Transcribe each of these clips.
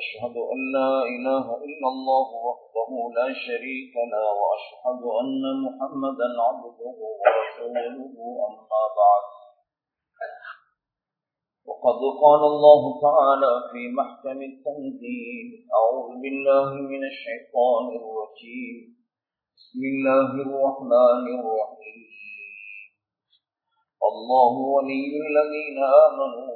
أشهد أن لا إله إلا الله وحده لا شريك له وأشهد أن محمدا عبده ورسوله أما بعد. وقد قال الله تعالى في محكم التنزيل أعوذ بالله من الشيطان الرجيم. بسم الله الرحمن الرحيم. الله ولي الذين آمنوا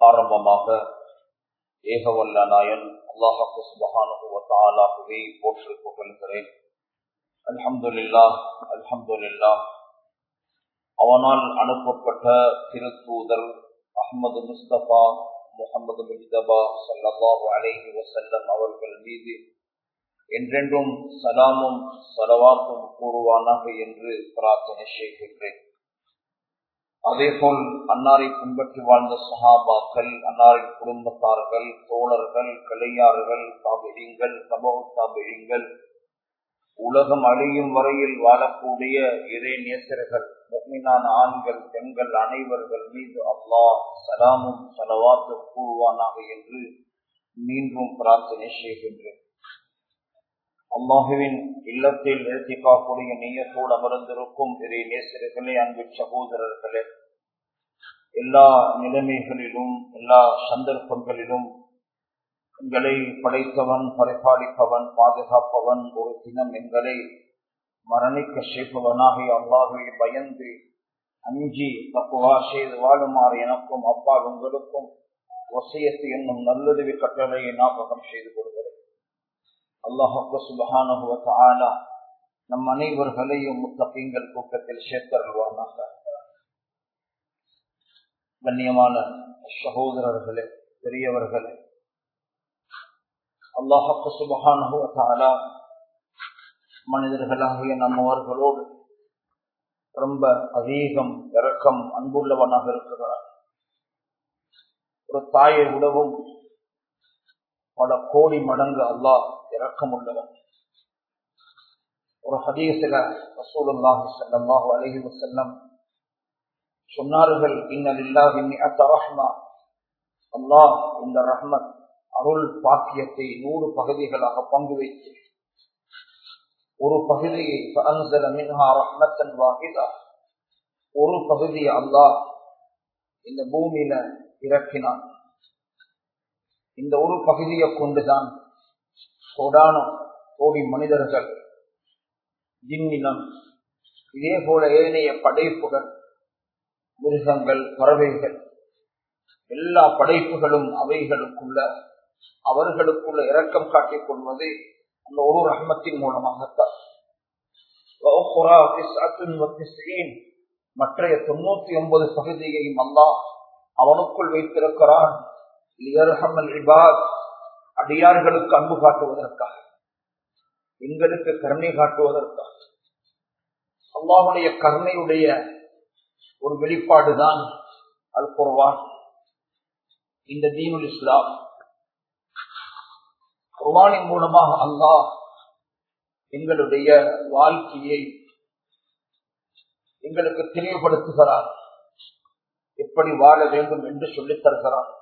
ஆரம்பமாக ஏகவல்ல நாயன் அல்லாஹு சுபஹானுவத்தாலாகவே போற்று புகழ்கிறேன். அல்ஹம்துல்லா அல்ஹம்துல்லா அவனால் அனுப்பப்பட்ட திருத்தூதர் அஹமது முஸ்தபா முகமது முஜ்தபா சல்லாஹு அலேஹி வசல்லம் அவர்கள் மீது என்றென்றும் சலாமும் சலவாக்கும் கூறுவானாக என்று பிரார்த்தனை செய்கின்றேன். அதேபோல் அன்னாரை பின்பற்றி வாழ்ந்த சஹாபாக்கள் அன்னாரின் குடும்பத்தார்கள் தோழர்கள் கிளையாறுகள் தாபிழிங்கள் சமூக தாபிழிங்கள் உலகம் அழியும் வரையில் வாழக்கூடிய இறை நேசர்கள் முக்மினான ஆண்கள் பெண்கள் அனைவர்கள் மீது அல்லாஹ் சலாமும் சலவாத்து கூறுவானாக என்று மீண்டும் பிரார்த்தனை செய்கின்றேன். அல்லாஹுவின் இல்லத்தில் நிறுத்திக்காக்கூடிய நீயத்தோடு அமர்ந்திருக்கும் பெரிய நேசர்களே அன்பு சகோதரர்களே. எல்லா நிலைமைகளிலும் எல்லா சந்தர்ப்பங்களிலும் எங்களை படைத்தவன் பரிபாலிப்பவன் பாதுகாப்பவன் ஒரு தினம் எங்களை மரணிக்க செய்பவனாகி அல்லாஹுவை பயந்து அஞ்சி தப்புவா செய்து வாழுமாறு எனக்கும் அப்பா உங்களுக்கும் வசியத்து என்னும் நல்லுதவி கட்டளையை ஞாபகம் செய்து கொள்கிறேன். அல்லாஹு சுபஹானுவ நம் அனைவர்களையும் முத்தகங்கள் கூட்டத்தில் சேர்த்தருள்வானாக கண்ணியமான சகோதரர்களே பெரியவர்களே அல்லாஹு சுபஹானுவ மனிதர்களாகிய நம்மவர்களோடு ரொம்ப அதிகம் இறக்கம் அன்புள்ளவனாக இருக்கிறார் ஒரு தாயை விடவும் பல கோடி மடங்கு அல்லாஹ் இறக்கம் உள்ளவன் ஒரு ஹதீசில ரசூலுல்லாஹி ஸல்லல்லாஹு அலைஹி வஸல்லம் சொன்னார்கள் இன்னலில்லாஹி மிஅத் ரஹ்மா. அல்லாஹ் இந்த ரஹ்மத் அருள் பாக்கியத்தை நூறு பகுதிகளாக பங்கு வைத்து ஒரு பகுதியை ரஹ்மத்தன் வாகிதா ஒரு பகுதியை அல்லாஹ் இந்த பூமியில இறக்கினான். இந்த ஒரு பகுதியை கொண்டுதான் கோடான கோடி மனிதர்கள் ஜின்னினம் இதே போல ஏனைய படைப்புகள் மிருகங்கள் பறவைகள் எல்லா படைப்புகளும் அவைகளுக்குள்ள அவர்களுக்குள்ள இரக்கம் காட்டிக் கொள்வது அந்த ஒரு ரகமத்தின் மூலமாகத்தான். மற்றைய தொண்ணூத்தி ஒன்பது பகுதியையும் அல்லா அவனுக்குள் வைத்திருக்கிறான். அடியார்களுக்கு அன்பு காட்டுவதற்காக எங்களுக்கு கருணை காட்டுவதற்காக. அல்லாவுடைய கருணையுடைய ஒரு வெளிப்பாடுதான் அல் குர்வான் இந்த தீனுல் இஸ்லாம். குர்வானின் மூலமாக அல்லாஹ் எங்களுடைய வாழ்க்கையை எங்களுக்கு தெளிவுபடுத்துகிறார். எப்படி வாழ வேண்டும் என்று சொல்லித் தருகிறார்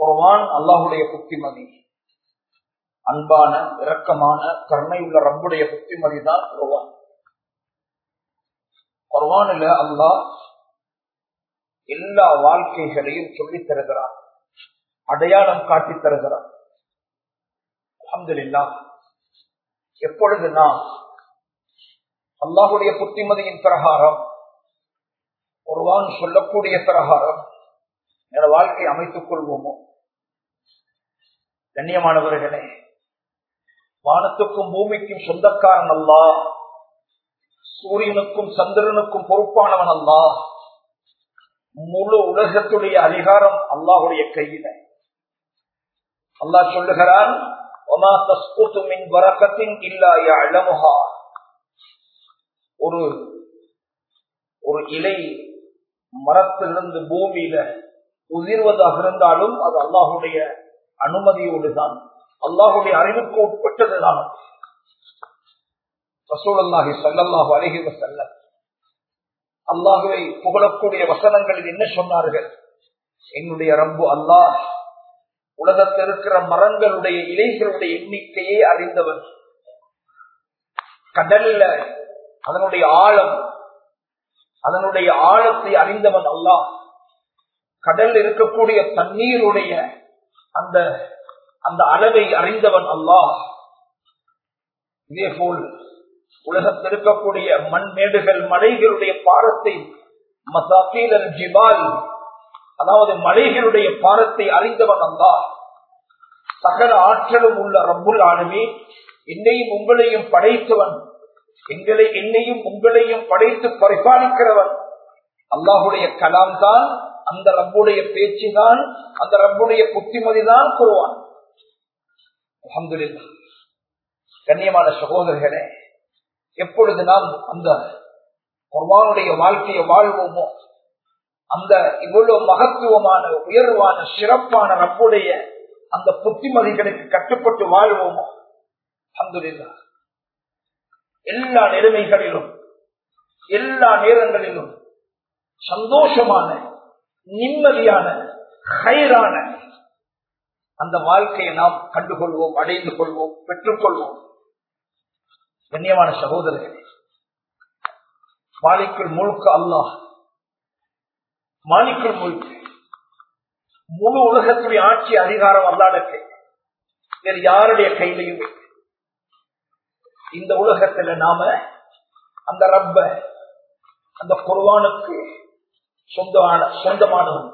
குர்வான் அல்லாஹுடைய புத்திமதி. அன்பான இரக்கமான கருணை உள்ள ரப்புடைய புத்திமதி தான் குர்வான் குர்வானில அல்லாஹ் எல்லா வாழ்க்கைகளையும் சொல்லித் தருகிறார் அடையாளம் காட்டித் தருகிறார் அஹமதுல்லா எப்பொழுது நாம் அல்லாஹுடைய புத்திமதியின் பிரகாரம் ஒருவான் சொல்லக்கூடிய பிரகாரம் என்னோட வாழ்க்கையை அமைத்துக் கொள்வோமோ? கண்ணியமானவர்களே வானத்துக்கும் பூமிக்கும் சொந்தக்காரன் அல்லா. சூரியனுக்கும் சந்திரனுக்கும் பொறுப்பானவன் அல்லா. முழு உலகத்துடைய அதிகாரம் அல்லாஹுடைய கையில. அல்லாஹ் சொல்லுகிறான் ஒரு ஒரு இலை மரத்திலிருந்து பூமியில உதிர்வதாக இருந்தாலும் அது அல்லாஹுடைய அனுமதியோடு தான் அல்லாஹுடைய அறிவுக்கு உட்பட்டதுதான். ரசூலல்லாஹி சல்லல்லாஹு அலஹி செல்ல அல்லாஹுவை புகழக்கூடிய வசனங்களில் என்ன சொன்னார்கள்? என்னுடைய ரம்பு அல்லாஹ் உலகத்தில் இருக்கிற மரங்களுடைய இலைகளுடைய எண்ணிக்கையை அறிந்தவர் கடல்ல அதனுடைய ஆழம் அதனுடைய ஆழத்தை அறிந்தவன் அல்லாஹ். கடல் இருக்கக்கூடிய தண்ணீருடைய அந்த அந்த அளவை அறிந்தவன் அல்லாஹ். இதே போல் உலகத்தில் இருக்கக்கூடிய மண்மேடுகள் மலைகளுடைய பாரத்தை மசாக்கீல் ஜிபால் அதாவது மலைகளுடைய பாரத்தை அறிந்தவன் அல்லா சகல ஆற்றலும் உள்ள ரப்புல் ஆளுமே என்னையும் உங்களையும் படைத்தவன் எங்களை என்னையும் உங்களையும் படைத்து பரிபாலிக்கிறவன் அல்லாஹுடைய கலாம் தான். அந்த ரப்புடைய பேச்சு தான் அந்த ரப்புடைய புத்திமதி தான் கூறுவான் அஹமதுல்லா கண்ணியமான சகோதரர்களே எப்பொழுது நாம் அந்த குர்வானுடைய வாழ்க்கையை வாழ்வோமோ அந்த இவ்வளவு மகத்துவமான உயர்வான சிறப்பான ரப்புடைய அந்த புத்திமதிகளுக்கு கட்டுப்பட்டு வாழ்வோமோ அந்துல்லா எல்லா நிலைமைகளிலும் எல்லா நேரங்களிலும் சந்தோஷமான நிம்மதியான ஹைரான அந்த வாழ்க்கையை நாம் கண்டுகொள்வோம் அடைந்து கொள்வோம் பெற்றுக்கொள்வோம் கண்ணியமான சகோதரர்களே மாலிக்குள் முழுக்க அல்லாஹ் மாலிக்குள் முழுக்க முழு உலகத்துடைய ஆட்சி அதிகாரம் அல்லாடக்கு வேறு யாருடைய கையிலையும் இந்த உலகத்துல நாம அந்த ரப்ப அந்த குர்வானுக்கு சொந்தமான சொந்தமானவன்.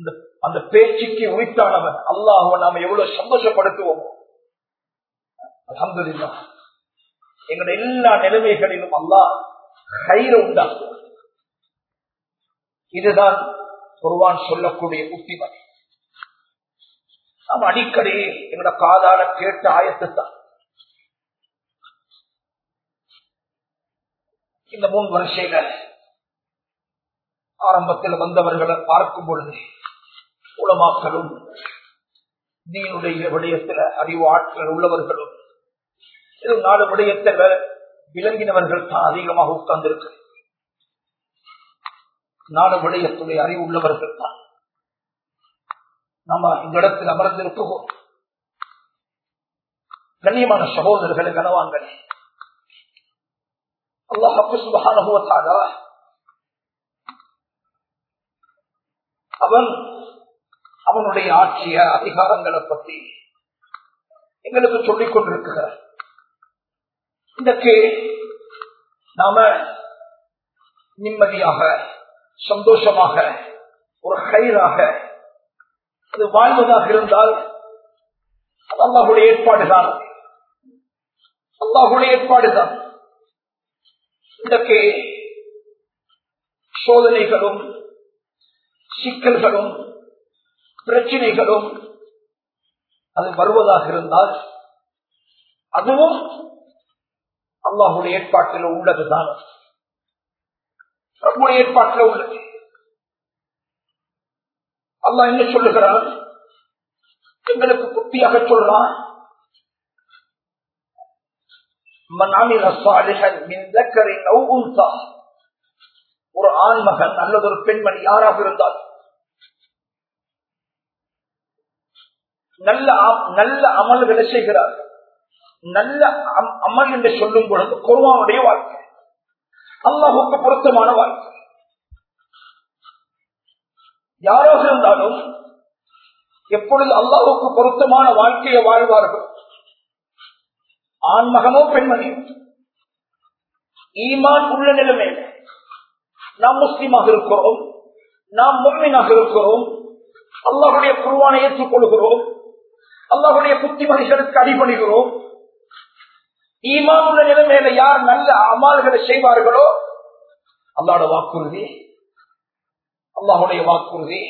இந்த அந்த பேச்சுக்கு உரித்தானவன் அல்லாஹ் நாம எவ்வளவு சந்தோஷப்படுத்துவோம். அலமதுல்லா எங்களுடைய எல்லா நிலைமைகளிலும் அல்லாஹ் கயிற உண்டாக்குவார் இதுதான் குர்வான் சொல்லக்கூடிய புத்திமதி நாம் அடிக்கடி எங்களோட காதால கேட்ட ஆயத்து தான். இந்த மூணு வருஷங்கள் ஆரம்பத்தில் வந்தவர்களை பார்க்கும் பொழுது உலமாக்களும் நீனுடைய விடயத்தில் அறிவு ஆற்றல் உள்ளவர்களும் இது நாலு விடயத்தில் விளங்கினவர்கள் தான் அதிகமாக உட்கார்ந்திருக்கு நாலு விடயத்துடைய அறிவு உள்ளவர்கள் தான். நம்ம இந்த இடத்தில் அமர்ந்திருக்கிறோம் கண்ணியமான சகோதரர்களை கனவாங்களே. அல்லாஹு அவன் அவனுடைய ஆட்சிய அதிகாரங்களை பற்றி எங்களுக்கு சொல்லிக் கொண்டிருக்கிறார். இதற்கு நாம நிம்மதியாக சந்தோஷமாக ஒரு கயிறாக அது வாழ்வதாக இருந்தால் அது அல்லாஹுடைய ஏற்பாடுதான். அல்லாஹுடைய ஏற்பாடுதான். இதற்கு சோதனைகளும் சிக்கல்களும் பிரச்சனைகளும் அது வருவதாக இருந்தால் அதுவும் அல்லாஹுடைய ஏற்பாட்டில் உள்ளதுதான். நம்முடைய ஏற்பாட்டில் உள்ளது. அல்லா என்ன சொல்லுகிறான்? எங்களுக்கு புத்தியாக சொல்றான் ஒரு ஆண் மகன் அல்லது ஒரு பெண்மணி யாராக இருந்தால் நல்ல நல்ல அமல்களை செய்கிறார். நல்ல அமல் என்று சொல்லும் பொழுது குருவானுடைய வாழ்க்கை. அல்லாஹுக்கு பொருத்தமான வாழ்க்கை. யாராக இருந்தாலும் எப்பொழுது அல்லாஹுக்கு பொருத்தமான வாழ்க்கையை வாழ்வார்கள்? ஆண்மகனோ பெண்மணி? ஈமான் உள்ள நிலைமை. நாம் முஸ்லீமாக இருக்கிறோம். நாம் முன்மீனாக இருக்கிறோம். அல்லாஹுடைய குருவானை ஏற்றுக்கொள்கிறோம். அல்லாஹுடைய புத்திமதிகளுக்கு அடிபடுகிறோம் ஈமான் உள்ள நிலைமையில யார் நல்ல அமால்களை செய்வார்களோ அல்லாட வாக்குறுதி அல்லாஹுடைய வாக்குறுதி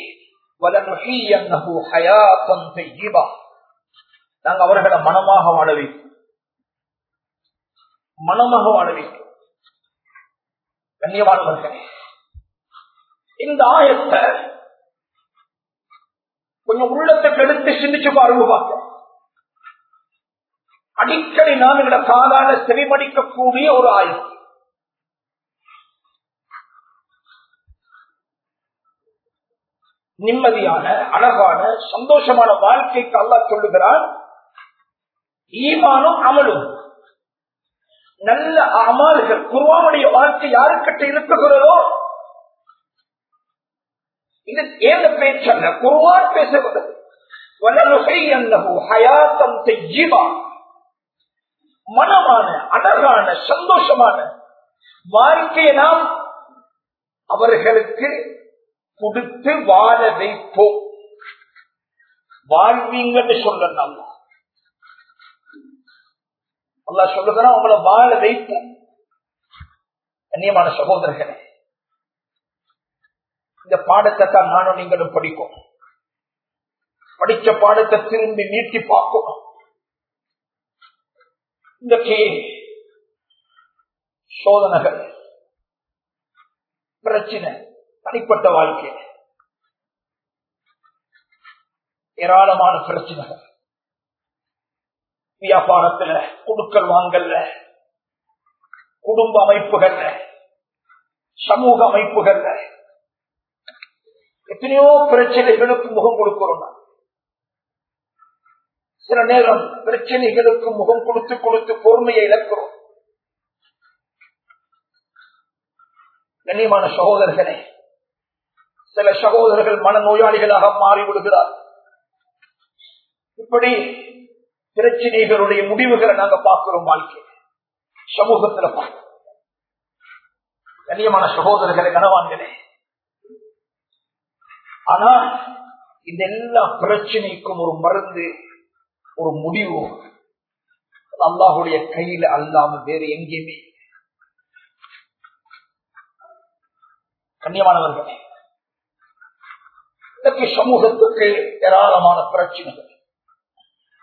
நாங்க அவர்களை மனமாக வாழ மனமாக வாழ வைப்போம். கண்ணியமானவர்களே இந்த ஆயத்தை கொஞ்சம் உள்ளத்தை கெடுத்து சிந்திச்சு பாருங்க பார்க்க அடிக்கடி நாம் எங்களை காலால செவிமடிக்கக்கூடிய ஒரு ஆயுதம் நிம்மதியான அழகான சந்தோஷமான வாழ்க்கைக்கு அல்லா சொல்லுகிறான் ஈமானும் அமலும். நல்ல அமால்கள் குருவானுடைய வாழ்க்கை யாருக்கிட்ட இருக்குகிறதோ இது பேர் சொன்ன குருவார் பேசுகிறது மனமான அழகான சந்தோஷமான வாழ்க்கையை நாம் அவர்களுக்கு கொடுத்து வாழ வைப்போம் வாழ்வீங்கன்னு சொல்ல அல்லா சொல்லுகிறா அவங்கள வாழ வைப்போம் கண்ணியமான சகோதரர்களே இந்த பாடத்தை தான் நானும் நீங்களும் படிக்கும். படிச்ச பாடத்தை திரும்பி நீட்டி பார்க்கும். கே சோதனைகள் பிரச்சனை தனிப்பட்ட வாழ்க்கை. ஏராளமான பிரச்சனைகள். வியாபாரத்துல குடுக்கல் வாங்கல்ல குடும்ப அமைப்புகள்ல சமூக அமைப்புகள்ல எத்தனையோ பிரச்சனைகளுக்கு முகம் கொடுக்கிறோம் சில நேரம் பிரச்சனைகளுக்கு முகம் கொடுத்து கொடுத்து பொறுமையை இழக்கிறோம். கண்ணியமான சகோதரர்களே சில சகோதரர்கள் மனநோயாளிகளாக மாறிவிடுகிறார். இப்படி பிரச்சனைகளுடைய முடிவுகளை நாங்க பார்க்கிறோம் வாழ்க்கை சமூகத்துல பார்க்கிறோம். கண்ணியமான சகோதரர்களை கனவான்களே ஆனா இந்த எல்லா பிரச்சனைக்கும் ஒரு மருந்து ஒரு முடிவு. அல்லாஹுடைய கையில அல்லாம வேறு எங்கேயுமே கண்ணியமானவர்களே இதற்கு சமூகத்துக்கு ஏராளமான பிரச்சனைகள்.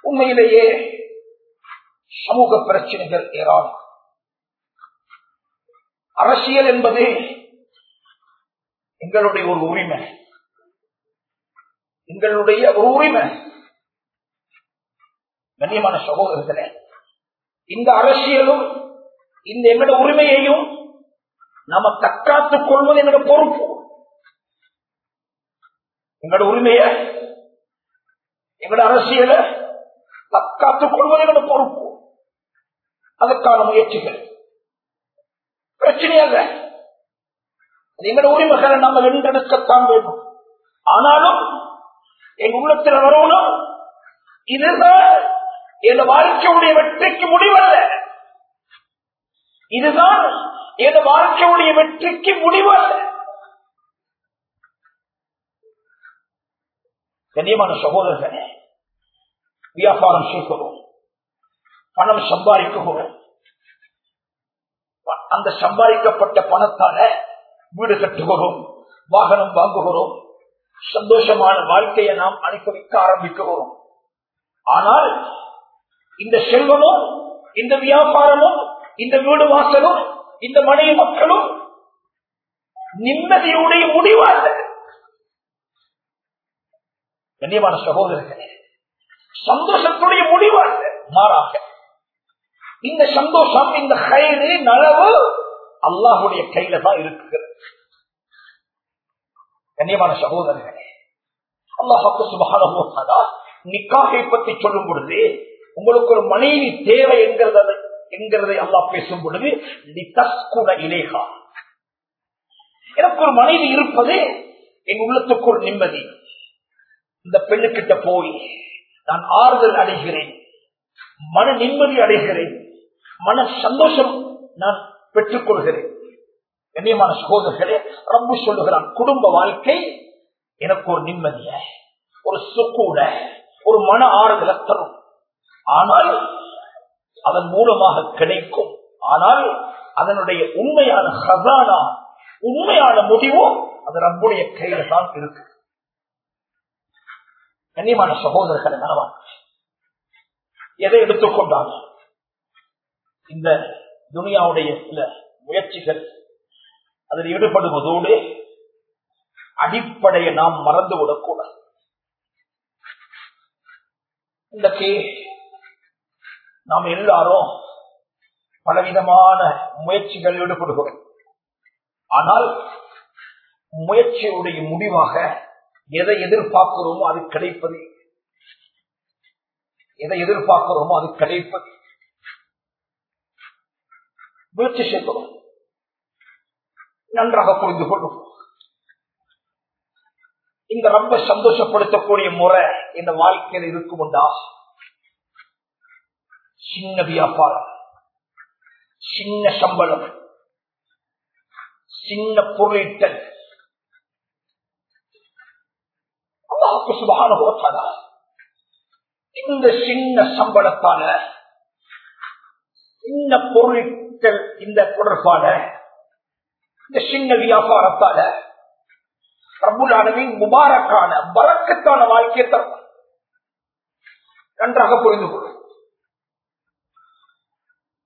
உண்மையிலேயே சமூக பிரச்சனைகள் ஏராளம். அரசியல் என்பது எங்களுடைய ஒரு உரிமை. எங்களுடைய ஒரு உரிமை. கண்ணியமான சகோதரர்களே இந்த அரசியலும் இந்த எங்களோட உரிமையையும் நாம தற்காத்துக் கொள்வது எங்களோட பொறுப்பு. எங்களோட உரிமைய எங்களோட அரசியல தற்காத்துக் கொள்வது எங்களோட பொறுப்பு. அதற்கான முயற்சிகள். பிரச்சனையல்ல. எங்களோட உரிமைகளை நம்ம வென்றெடுக்கத்தான் வேண்டும் ஆனாலும் என் உள்ளத்துல வரணும். இதுதான் என் வாழ்க்கையுடைய வெற்றிக்கு முடிவல்ல. இதுதான் என் வாழ்க்கையுடைய வெற்றிக்கு முடிவல்ல. கண்ணியமான சகோதரர்களே வியாபாரம் செய்கிறோம் பணம் சம்பாதிக்கிறோம் அந்த சம்பாதிக்கப்பட்ட பணத்தால வீடு கட்டுகிறோம் வாகனம் வாங்குகிறோம் சந்தோஷமான வாழ்க்கையை நாம் அனுப்பவிக்க ஆரம்பிக்கிறோம். ஆனால் இந்த செல்வமும் இந்த வியாபாரமும் இந்த வீடு வாசலும் இந்த மனைவி மக்களும் நிம்மதியுடைய முடிவாக கண்ணியமான சகோதரர்களே சந்தோஷத்துடைய முடிவாக மாறாக இந்த சந்தோஷம் இந்த கயிறு நலவு அல்லாஹுடைய கையில தான் இருக்கிறது கண்ணியமான சகோதரர்களே அல்லாஹாக்கு சுபகான நிக்காகை பற்றி சொல்லும் பொழுது உங்களுக்கு ஒரு மனைவி தேவை என்கிறத என்கிறதை அல்லாஹ் பேசும் பொழுது இலேகா எனக்கு ஒரு மனைவி இருப்பது என் உள்ளத்துக்கு ஒரு நிம்மதி. இந்த பெண்ணுக்கிட்ட போய் நான் ஆறுதல் அடைகிறேன் மன நிம்மதி அடைகிறேன் மன சந்தோஷம் நான் பெற்றுக் கொள்கிறேன் கண்ணியமான சகோதரர்களே ரப்பு சொல்லுகிறான் குடும்ப வாழ்க்கை எனக்கு ஒரு நிம்மதிய ஒரு சுக்கூட ஒரு மன ஆறுதலை தரும். ஆனால் அதன் மூலமாக கிடைக்கும். ஆனால் அதனுடைய உண்மையான ஹசானா உண்மையான முடிவும் அது நம்முடைய கையில தான் இருக்கு. கண்ணியமான சகோதரர்களை நனவான் எதை எடுத்துக்கொண்டாலும் இந்த துனியாவுடைய சில முயற்சிகள் அதில் ஈடுபடுவதோடு அடிப்படையை நாம் மறந்து விடக்கூடாது. இன்றைக்கு நாம் எல்லாரும் பலவிதமான முயற்சிகள் ஈடுபடுகிறோம். ஆனால் முயற்சியுடைய முடிவாக எதை எதிர்பார்க்கிறோமோ அது கிடைப்பது. எதை எதிர்பார்க்கிறோமோ அது கிடைப்பது. முயற்சி செய்கிறோம். நன்றாக புரிந்து கொள்ளும். இந்த ரொம்ப சந்தோஷப்படுத்தக்கூடிய முறை இந்த வாழ்க்கையில் இருக்குமுண்டா சின்ன வியாபாரம் சின்ன சம்பளம். சின்ன பொருளீட்டல். அல்லாஹுக்கு சுபகான போட்டாரா இந்த சின்ன சம்பளத்தால சின்ன பொருளீட்டல் இந்த தொடர்பான இந்த சின்ன வியாபாரத்தால பிரபுலானவின் முபாரக்கான வரக்கத்தான வாழ்க்கையை தரும். நன்றாக புரிந்து கொள்ளும்.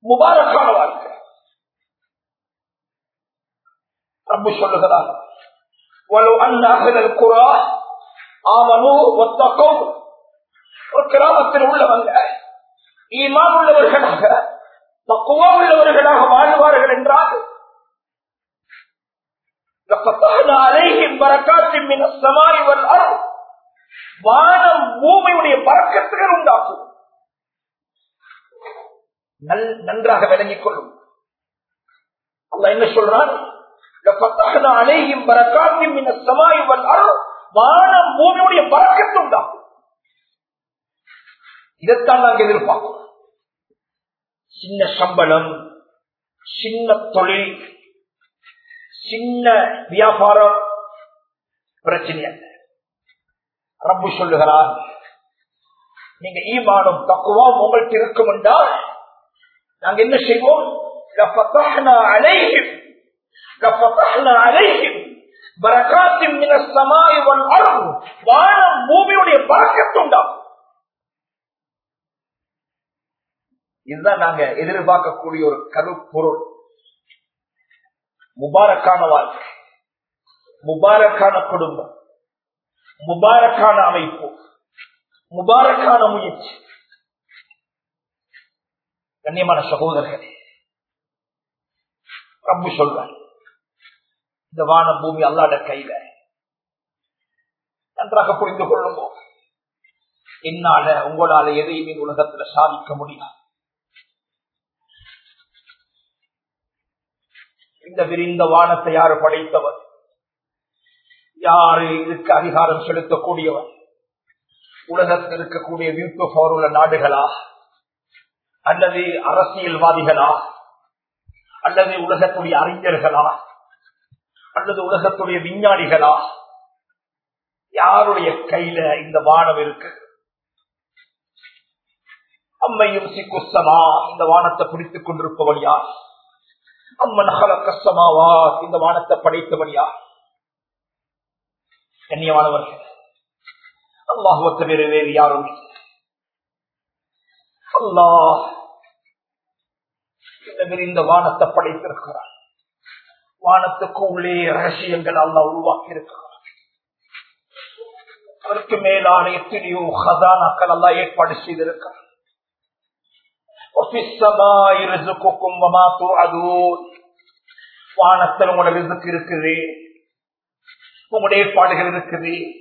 முபாரக்கான வாழ்க்கை. ரப்பு சொல்லுகிறார் ஒரு கிராமத்தில் உள்ளவங்க ஈமான் உள்ளவர்களாக உள்ளவர்களாக வாழ்வார்கள் என்றால் வானம் பூமியுடைய பறக்கத்துகள் உண்டாக்கும். நன்றாக விளங்கிக் கொள்ளும். அல்ல என்ன சொல்றான்? அலையும் பறக்காத்தின் மின சமாயுவல் அருள் வானம் பூமியுடைய பறக்கத்து உண்டாகும் இதைத்தான் நாங்கள் எதிர்பார்க்கிறோம். சின்ன சம்பளம் சின்ன தொழில் சின்ன வியாபாரம் பிரச்சனை அல்ல. ரப்பு சொல்லுகிறார் நீங்க ஈமானும் தக்குவா உங்கள்கிட்ட இருக்கும் என்றால் நாங்க என்ன செய்வோம்? வானம் பூமியுடைய பறக்கத்துண்டாம் இதுதான் நாங்க எதிர்பார்க்கக்கூடிய ஒரு கருப்பொருள். முபாரக்கான வாழ்க்கை முபாரக்கான குடும்பம் முபாரக்கான அமைப்பு முபாரக்கான முயற்சி. கண்ணியமான சகோதரர்களே ரப்பு சொல்றார் இந்த வான பூமி அல்லாட கையில நன்றாக புரிந்து கொள்ளுமோ என்னால உங்களால எதையுமே உலகத்துல சாதிக்க முடியாது. இந்த விரிந்த வானத்தை யாரு படைத்தவர்? யாரு இதுக்கு அதிகாரம் செலுத்தக்கூடியவர்? உலகத்தில் இருக்கக்கூடிய வீட்டு போருள்ள உள்ள நாடுகளா? அல்லது அரசியல்வாதிகளா? அல்லது உலகத்துடைய அறிஞர்களா? அல்லது உலகத்துடைய விஞ்ஞானிகளா? யாருடைய கையில இந்த வானம் இருக்கு? அம்மையும் சிக்குசமா இந்த வானத்தை பிடித்துக் கொண்டிருப்பவன் யார்? அம்மன் கஷ்டமாவா இந்த வானத்தை படைத்தவன் யார்? கண்ணியமானவர்கள் அல்லாஹுவத்தை வேறு வேறு யாரும் அல்லாஹ் இந்த வானத்தை படைத்திருக்கிறார். வானத்துக்கு உள்ளே ரகசியங்கள் அல்லா உருவாக்கி இருக்கிறார் அதற்கு மேலான எத்தனையோ ஹதானாக்கள் ஏற்பாடு செய்திருக்கிறார். வானத்தில் உங்களோட ரிசுக்கு இருக்குது. உங்களுடைய ஏற்பாடுகள் இருக்குது.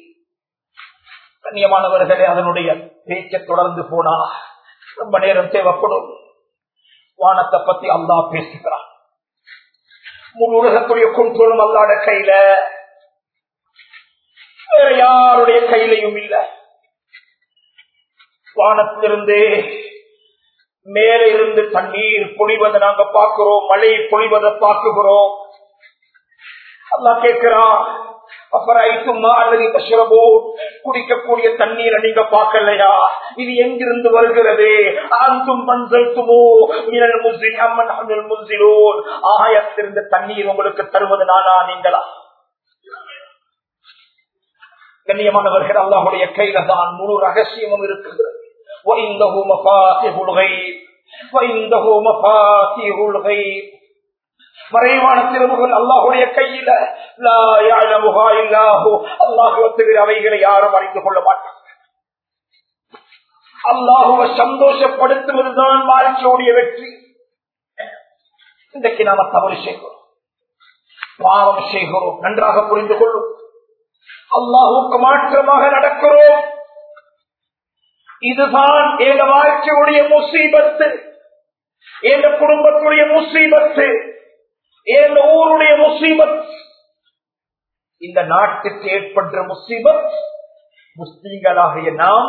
கண்ணியமானவர்களே அதனுடைய பேச்சை தொடர்ந்து போனா ரொம்ப நேரம் தேவைப்படும். வானத்தை பத்தி அல்லா பேசுகிறான். முழு உலகத்துடைய கொண்டோலும் அல்லாட கையில. வேற யாருடைய கையிலையும் இல்லை. வானத்திலிருந்து மேல இருந்து தண்ணீர் பொழிவதை நாங்க பார்க்கிறோம் மழை பொழிவதை பார்க்குகிறோம் அல்லா கேட்கிறான் அப்புறம் குடிக்கக்கூடிய தண்ணீரை நீங்க பார்க்கலையா? இது எங்கிருந்து வருகிறது? அந்தும் மஞ்சள்துமோ மினல் முஸ்லிம் அம்மன் அமில் முஸ்லிலோன் ஆயத்திலிருந்து தண்ணீர் உங்களுக்கு தருவது நானா நீங்களா? கண்ணியமானவர்கள் அல்லாஹுடைய கையில தான் முழு ரகசியமும் இருக்கிறது. وعنده مفاتيح الغيب وعنده مفاتيح الغيب மறைவான திருமுகள் அல்லாஹுடைய கையில அல்லாஹுவ தவிர அவைகளை யாரும் அறிந்து கொள்ள மாட்டாங்க அல்லாஹுவ சந்தோஷப்படுத்துவதுதான் வாழ்க்கையுடைய வெற்றி இன்றைக்கு நாம தவறு செய்கிறோம் பாவம் செய்கிறோம் நன்றாக புரிந்து கொள்ளும் அல்லாஹுக்கு மாற்றமாக நடக்கிறோம் இதுதான் எங்க வாழ்க்கையுடைய முசீபத்து. எங்க குடும்பத்துடைய முசீபத்து. எங்க ஊருடைய முசீபத். இந்த நாட்டுக்கு ஏற்பட்ட முசீபத் முஸ்லீம்களாகிய நாம்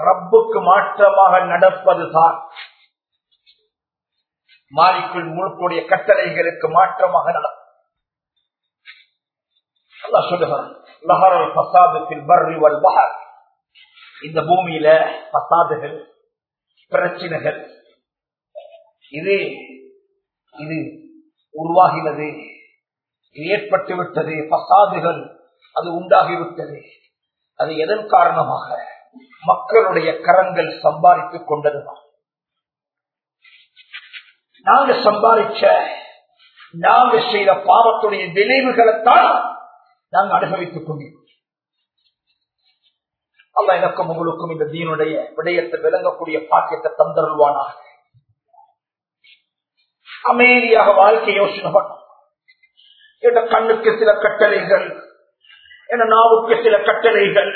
ரப்புக்கு மாற்றமாக நடப்பதுதான். மாலிக்குள் முழுக்குடைய கட்டளைகளுக்கு மாற்றமாக நடக்கும் சொல்லுகிறான் இந்த பூமியில பசாதுகள் பிரச்சனைகள். இது இது உருவாகினது. ஏற்பட்டு விட்டது பசாதுகள் அது உண்டாகிவிட்டது. அது எதன் காரணமாக? மக்களுடைய கரங்கள் சம்பாதித்துக் கொண்டதுதான். நாங்க சம்பாதிச்ச நாங்க செய்த பாவத்துடைய விளைவுகளைத்தான் நாங்க அனுபவித்துக் கொண்டிருக்கோம் அல்ல எனக்கும் உங்களுக்கும் இந்த தீனுடைய விடயத்தை விளங்கக்கூடிய பாக்கியத்தை தந்தருள்வானாக. அமைதியாக வாழ்க்கை யோசனை பண்ணும் கண்ணுக்கு சில கட்டளைகள் என் நாவுக்கு சில கட்டளைகள்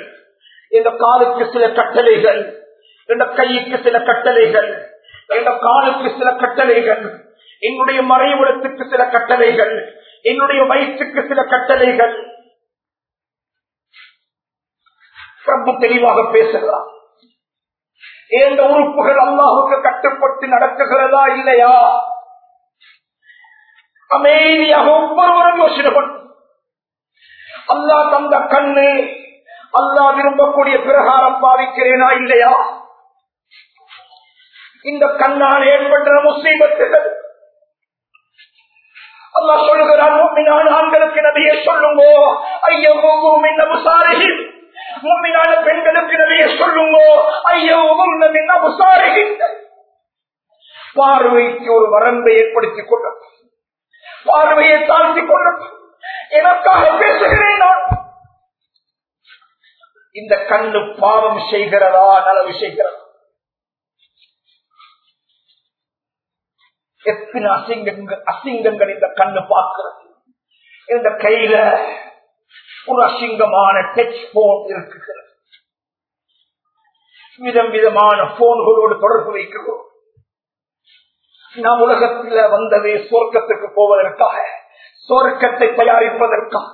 என் காலுக்கு சில கட்டளைகள் என்ற கைக்கு சில கட்டளைகள் என் காலுக்கு சில கட்டளைகள் என்னுடைய மறைவிடத்துக்கு சில கட்டளைகள் என்னுடைய வயிற்றுக்கு சில கட்டளைகள் ரொம்ப தெளிவாக பேசுகிறார் எந்த உறுப்புகள் அல்லாஹுக்கு கட்டுப்பட்டு நடக்குகிறதா இல்லையா? அமைதியாக ஒவ்வொருவரும் யோசனை பண்ணும் அல்லா தந்த கண்ணு அல்லா விரும்பக்கூடிய பிரகாரம் பாவிக்கிறேனா இல்லையா? இந்த கண்ணால் ஏற்பட்ட முஸ்லீமத்துகள் அல்லா சொல்லுகிறான் ஆண்களுக்கு நபியை சொல்லுங்கோ. ஐயோ இந்த முசாரிகள் மும்மினான பெண்களுக்கு நபியை சொல்லுங்கோ ஐயோ என்ன முசாரிகள் பார்வைக்கு ஒரு வரம்பை ஏற்படுத்திக் கொள்ள பார்வையை தாழ்த்தி கொள்ள எனக்காக பேசுகிறேன் நான். இந்த கண்ணு பாவம் செய்கிறதா நலவு செய்கிறதா? எத்தனை அசிங்கங்கள் அசிங்கங்கள் இந்த கண்ணு பார்க்கிறது? இந்த கையில ஒரு அசிங்கமான டச் போன் இருக்குகிறது. விதம் விதமான போன்களோடு தொடர்பு வைக்கிறோம். நாம் உலகத்தில் வந்தது சொர்க்கத்துக்கு போவதற்காக சொர்க்கத்தை தயாரிப்பதற்காக.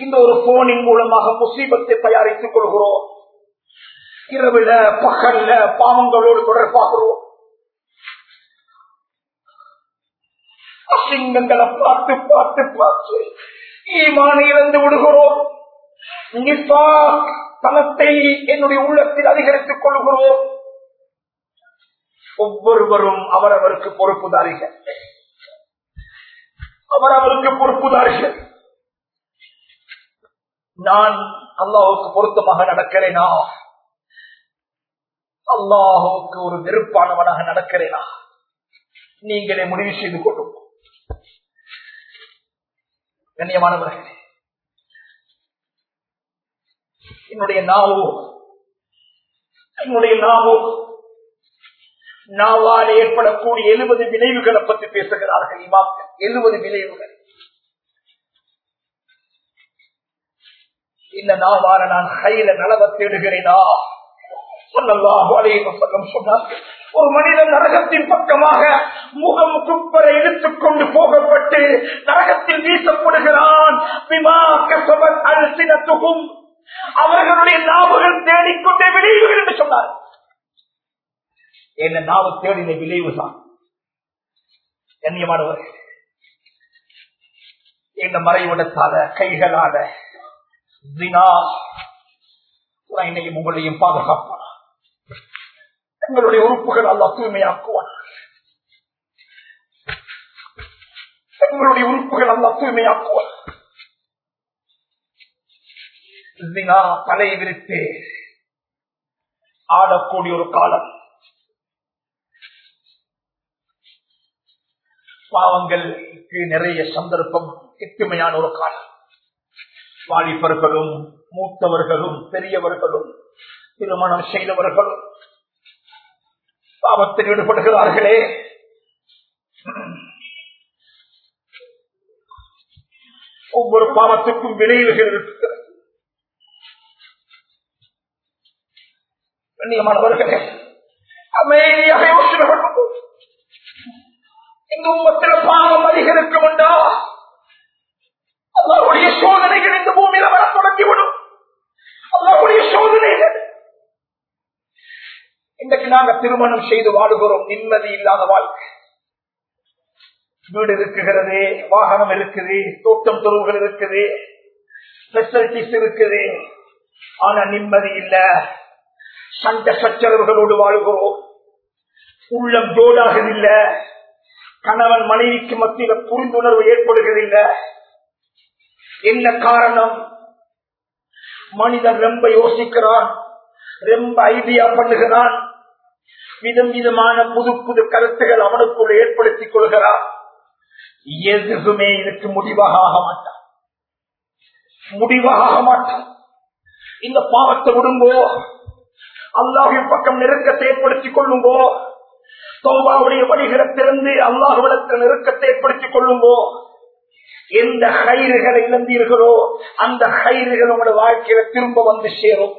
இந்த ஒரு போனின் மூலமாக முசீபத்தை தயாரித்துக் கொள்கிறோம். இரவில பகல்ல பாவங்களோடு தொடர்பாகிறோம். அசிங்கங்களை பார்த்து பார்த்து பார்த்து ஈமான இழந்து விடுகிறோம். தனத்தை என்னுடைய உள்ளத்தில் அதிகரித்துக் கொள்கிறோம். ஒவ்வொருவரும் அவரவருக்கு பொறுப்புதாரிகள். அவரவருக்கு பொறுப்புதாரிகள். நான் அல்லாஹுக்கு பொருத்தமாக நடக்கிறேனா? அல்லாஹுக்கு ஒரு வெறுப்பானவனாக நடக்கிறேனா? நீங்களே முடிவு செய்து கொள்ளும் கண்ணியமானவர்களே. என்னுடைய நாவோ என்னுடைய நாவோ நாவால் ஏற்படக்கூடிய எழுபது விளைவுகளை பற்றி பேசுகிறார்கள் இமாம்கள். எழுபது விளைவுகள். இந்த நாவால நான் கையில நலவை தேடுகிறேனா? சொன்னார்கள். ஒரு மனிதன் நரகத்தின் பக்கமாக முகம் குப்பரை இழுத்துக் கொண்டு போகப்பட்டு நரகத்தில் வீசப்படுகிறான். அவர்களுடைய நாவுகள் தேடிக்கொண்டே விளைவுகள் என்று சொன்னார். என்ன நாவு தேடின விளைவுதான் கண்ணியமானவர் இந்த மறைவிடத்தால கைகளால தினா இன்னைக்கு உங்களையும் பாதுகாப்பான எங்களுடைய உறுப்புகள் அல்லா தூய்மையாக்குவான். எங்களுடைய உறுப்புகள் அல்லா தூய்மையாக்குவான். தலை விரித்து ஆடக்கூடிய ஒரு காலம். பாவங்களுக்கு நிறைய சந்தர்ப்பம் எட்டுமையான ஒரு காலம். வாலிபர்களும் மூத்தவர்களும் பெரியவர்களும் திருமணம் செய்தவர்களும் பாவத்தில் ஈடுபடுகிறார்களே. ஒவ்வொரு பாவத்துக்கும் விளைவுகள் இருக்கிறது கண்ணியமானவர்களே அமைதியாக யோசனை இந்த உம்மத்தில் பாவம் அதிகரிக்கும் உண்டா? அல்லாவுடைய சோதனைகள் இந்த பூமியில வர தொடங்கிவிடும். அல்லாவுடைய சோதனைகள் இன்றைக்கு நாங்கள் திருமணம் செய்து வாழுகிறோம் நிம்மதி இல்லாத வாழ்க்கை. வீடு இருக்குகிறது வாகனம் இருக்குது தோட்டம் துறவுகள் இருக்குது பெசிலிட்டிஸ் இருக்குது. ஆனா நிம்மதி இல்ல. சண்ட சச்சரவுகளோடு வாழ்கிறோம். உள்ளம் ஜோடாகவில்லை கணவன் மனைவிக்கு மத்தியில புரிந்துணர்வு ஏற்படுகிறதில்லை. என்ன காரணம்? மனிதன் ரொம்ப யோசிக்கிறான் ரொம்ப ஐடியா பண்ணுகிறான். விதம் விதமான புது புது கருத்துகள் அவனுக்குள் ஏற்படுத்திக் கொள்கிறான் எதுவுமே இதுக்கு முடிவாக ஆக மாட்டான். முடிவாக ஆக மாட்டான். இந்த பாவத்தை விடுங்கோ. அல்லாஹின் பக்கம் நெருக்கத்தை ஏற்படுத்திக் கொள்ளுங்கோ. தோபாவுடைய வழிகளை திறந்து அல்லாஹுவிடத்தில் நெருக்கத்தை ஏற்படுத்திக் கொள்ளுங்கோ. எந்த கயிறுகளை இழந்தீர்களோ அந்த கயிறுகள் உங்களோட வாழ்க்கையில திரும்ப வந்து சேரும்.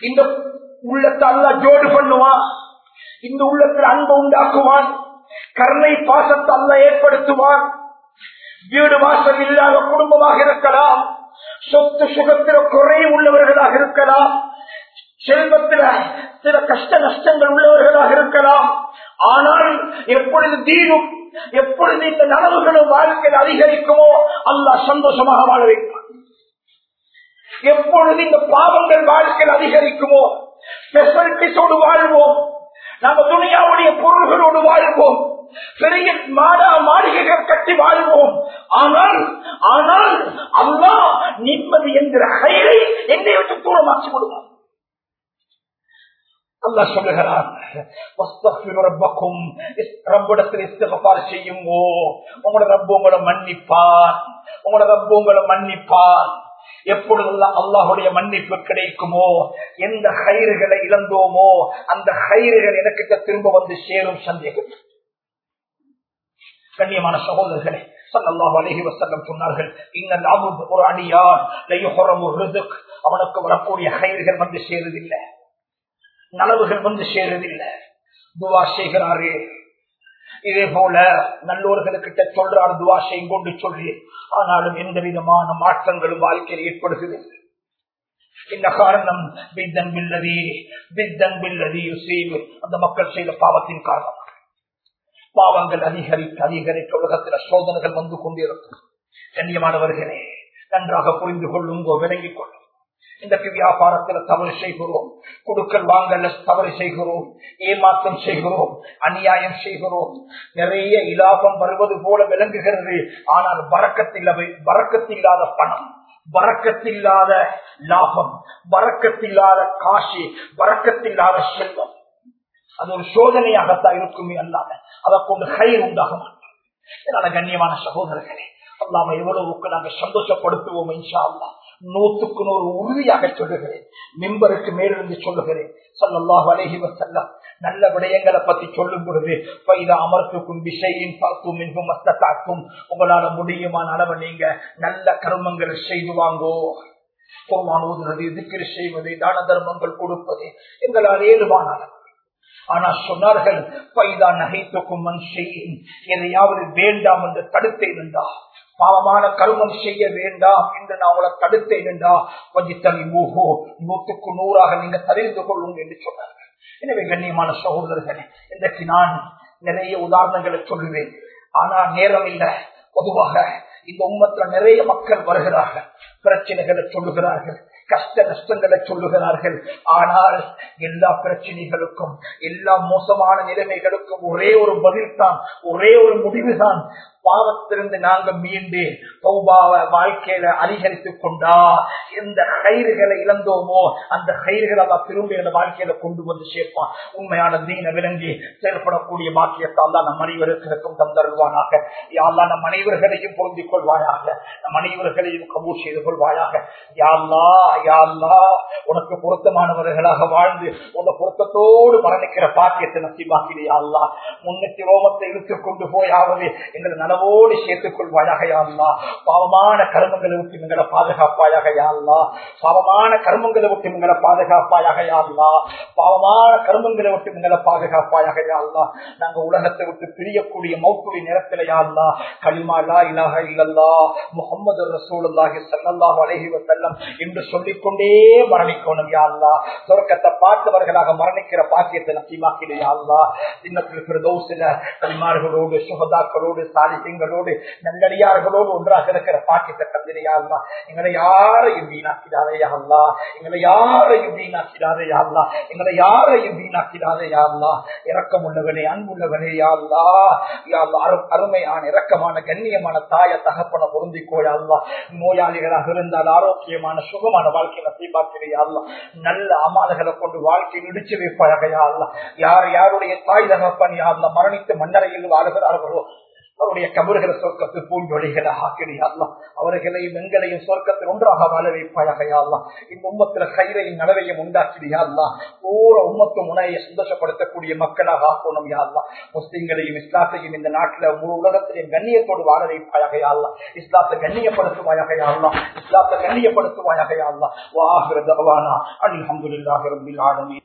இந்த உள்ளத்தை அல்லா ஜோடு பண்ணுவான். இந்த உள்ளத்தில் அன்பு உண்டாக்குவான். கருணை பாசத்தை அல்ல ஏற்படுத்துவான். வீடு வாசம் இல்லாத குடும்பமாக இருக்கலாம். சொத்து சுகத்தில குறை உள்ளவர்களாக இருக்கலாம். செல்வத்தில சில கஷ்ட நஷ்டங்கள் உள்ளவர்களாக இருக்கலாம். ஆனால் எப்பொழுது தீனும் எப்பொழுது இந்த நனவுகளும் வாழ்க்கையில் அதிகரிக்குமோ அல்லா சந்தோஷமாக வாழ வைப்பான். எப்பொழுது இந்த பாவங்கள் வாழ்க்கையில் அதிகரிக்குமோ பெசலிட்டிஸோடு வாழ்வோம். நம்ம துணியாவுடைய பொருள்களோடு வாழ்வோம். பெரிய மாடா மாளிகைகள் கட்டி வாழ்வோம். ஆனால் ஆனால் அல்லா நிம்மதி என்கிற கயிறை என்னை விட்டு தூரமாக்கி விடுவோம் அல்லா சொல்லுகிறார் ரப்பிடத்தில் இஸ்தகபார் செய்யுங்கோ. உங்களோட ரப்பு உங்களை மன்னிப்பார். உங்களோட ரப்பு உங்களை மன்னிப்பார். எப்பொழுதெல்லாம் அல்லாஹுடைய மன்னிப்பு கிடைக்குமோ எந்த கயிறுகளை இழந்தோமோ அந்த கயிறுகள் எனக்கு திரும்ப வந்து சேரும் சந்தேகம். கண்ணியமான சகோதரர்களே சல்லாஹ் அலஹி வசல்லம் சொன்னார்கள் இன்னல் அபுத் ஒரு அடியான் அவனுக்கு வரக்கூடிய கயிறுகள் வந்து சேருதில்லை. நலவுகள் வந்து சேருதில்லை. துவா செய்கிறாரே இதே போல நல்லோர்களுக்கிட்ட சொல்றார் துவா கொண்டு சொல்லி ஆனாலும் எந்த விதமான மாற்றங்களும் வாழ்க்கையில் ஏற்படுகிறது இந்த காரணம் பித்தன் பில்லதி பித்தன் பில்லதி அந்த மக்கள் செய்த பாவத்தின் காரணம் பாவங்கள் அதிகரிக்க அதிகரிக்க உலகத்தில் சோதனைகள் வந்து கொண்டிருக்கும். கண்ணியமானவர்களே நன்றாக புரிந்து கொள்ளுங்கோ விளங்கிக் கொள்ளும். இன்றைக்கு வியாபாரத்தில் தவறு செய்கிறோம். கொடுக்கல் வாங்கல தவறு செய்கிறோம். ஏமாற்றம் செய்கிறோம். அநியாயம் செய்கிறோம். நிறைய இலாபம் வருவது போல விளங்குகிறது. ஆனால் வரக்கத்தில்லவை வரக்கத்தில்லாத பணம் வரக்கத்தில்லாத லாபம் வரக்கத்தில்லாத காசு வரக்கத்தில்லாத செல்வம். அது ஒரு சோதனையாகத்தான் இருக்குமே அல்லாத அதை கொண்டு கயிறு உண்டாக மாட்டோம் இதனால கண்ணியமான சகோதரர்களே அல்லாம எவ்வளவுக்கு நாங்கள் சந்தோஷப்படுத்துவோம் இன்ஷா அல்லா நூத்துக்கு நூறு உறுதியாக சொல்லுகிறேன். மிம்பருக்கு மேலிருந்து சொல்லுகிறேன். சொல்லல்லா அழகி வசல்லம் நல்ல விடயங்களை பத்தி சொல்லும் பொழுது பைதா அமர்த்துக்கும் விஷயின் பார்த்தும் மிகவும் மஸ்தாக்கும் உங்களால முடியுமான அளவு நீங்க நல்ல கர்மங்களை செய்து வாங்கோ. குர்மான் ஊதுறது திக்கிரி செய்வது தான தர்மங்கள் கொடுப்பது எங்களால் ஏழுமான அளவு. ஆனா சொன்னார்கள் பைதா நகைத்துக்கும் செய்யும். எதையாவது வேண்டாம் என்று தடுத்தேன் என்றா பாவமான கருமம் செய்ய வேண்டாம் என்று நான் உங்களை தடுத்தேன் என்றா கொஞ்சம் மூகோ நூற்றுக்கு நூறாக நீங்க தெரிந்து கொள்ளுங்க என்று சொன்னார்கள். எனவே கண்ணியமான சகோதரர்களே இன்றைக்கு நான் நிறைய உதாரணங்களை சொல்லுவேன். ஆனா நேரம் இல்லை. பொதுவாக இந்த உம்மத்துல நிறைய மக்கள் வருகிறார்கள் பிரச்சனைகளை சொல்லுகிறார்கள். கஷ்ட நஷ்டங்களை சொல்லுகிறார்கள். ஆனால் எல்லா பிரச்சனைகளுக்கும் எல்லா மோசமான நிலைமைகளுக்கும் ஒரே ஒரு பதில் தான் ஒரே ஒரு முடிவுதான். பாவத்திலிருந்து நாங்க மீண்டு சௌபாவ வாழ்க்கையில அதிகரித்துக் கொண்டா எந்த கயிறுகளை இழந்தோமோ அந்த கயிறுகளை எல்லாம் திரும்பி எங்க வாழ்க்கையில கொண்டு வந்து சேர்ப்பான். உண்மையான தீன விளங்கி செயல்படக்கூடிய பாக்கியத்தால் தான் நம் அனைவருக்கும் தந்தருவானாக யாழ்லா நம் அனைவர்களையும் பொருந்திக் கொள்வாயாக. நம் அனைவர்களையும் கபூர் செய்து கொள்வாயாக. யாழ்லா யாழ்லா உனக்கு பொருத்தமானவர்களாக வாழ்ந்து உன் பொருத்தத்தோடு மரணிக்கிற பாக்கியத்தை நசிவாக்கிலே யாழ்லா முன்னூத்தி ரோமத்தை இழுத்து கொண்டு போயாவது எங்களை நனவோடு சேர்த்துக் கொள்வாயாக யாழ்லா பாவமான கர்மங்களை விட்டு எங்களை பாதுகாப்பாயாக யாழ்லா பாவமான கர்மங்களை விட்டு எங்களை பாதுகாப்பாயாக யாழ்லா பாவமான கர்மங்களை விட்டு எங்களை பாதுகாப்பாயாக யாழ்லா நாங்க உலகத்தை விட்டு பிரியக்கூடிய மௌக்குடி நிறத்தில யாழ்லா களிமாலா இலாக இல்லல்லா முகமது ரசூலுல்லாஹி ஸல்லல்லாஹு அலைஹி வஸல்லம் என்று சொல்லி சொல்லிக்கொண்டே மரணிக்கணும் யாழ்லா சொர்க்கத்தை பார்த்தவர்களாக மரணிக்கிற பாக்கியத்தை நசீமாக்கிடு யாழ்லா இன்னத்தில் பிரதோசில கலிமார்களோடு சுகதாக்களோடு சாலிசிங்களோடு நல்லடியார்களோடு ஒன்றாக இருக்கிற பாக்கியத்தை தந்திரியாள்லா எங்களை யாரையும் வீணாக்கிடாதையாள்லா எங்களை யாரையும் வீணாக்கிடாதையாள்லா எங்களை யாரையும் வீணாக்கிடாதையாள்லா இறக்கம் உள்ளவனே அன்புள்ளவனே யாழ்லா யாழ்லா அருமையான இறக்கமான கண்ணியமான தாய தகப்பன பொருந்திக்கோயாள்லா நோயாளிகளாக இருந்தால் ஆரோக்கியமான சுகமான வாழ்க்கை நசீபாக்கிறையாள்லா நல்ல அமாதகளை கொண்டு வாழ்க்கை இடிச்சு வைப்பாயாக யாழ்லா யார் யாருடைய தாய் தகப்பன் யார் மரணித்து மன்னரையில் வாழ்கிறார்களோ அவருடைய கபறுகளை சொர்க்கத்து பூஞ்சொலிகளை அவர்களையும் எங்களையும் சொர்க்கத்தில் ஒன்றாக வாழ வைப்பாயாகலாம் இந்த உம்மத்துல கயிறையும் நடவையும் உண்டாக்கிறியாலாம் ஓர உம்மத்து முனையை சந்தோஷப்படுத்தக்கூடிய மக்களாக ஆக்கணும் யாருலாம் முஸ்லிம்களையும் இஸ்லாத்தையும் இந்த நாட்டில் முழு உலகத்திலையும் கண்ணியத்தோடு வாழ வைப்பாயாகலாம் இஸ்லாத்தை கண்ணியப்படுத்துவாயாகலாம் இஸ்லாத்தை கண்ணியப்படுத்துவாயாகலாம் வாஹிர தவானா அல்ஹம்துலில்லாஹி ரப்பில் ஆலமீன்.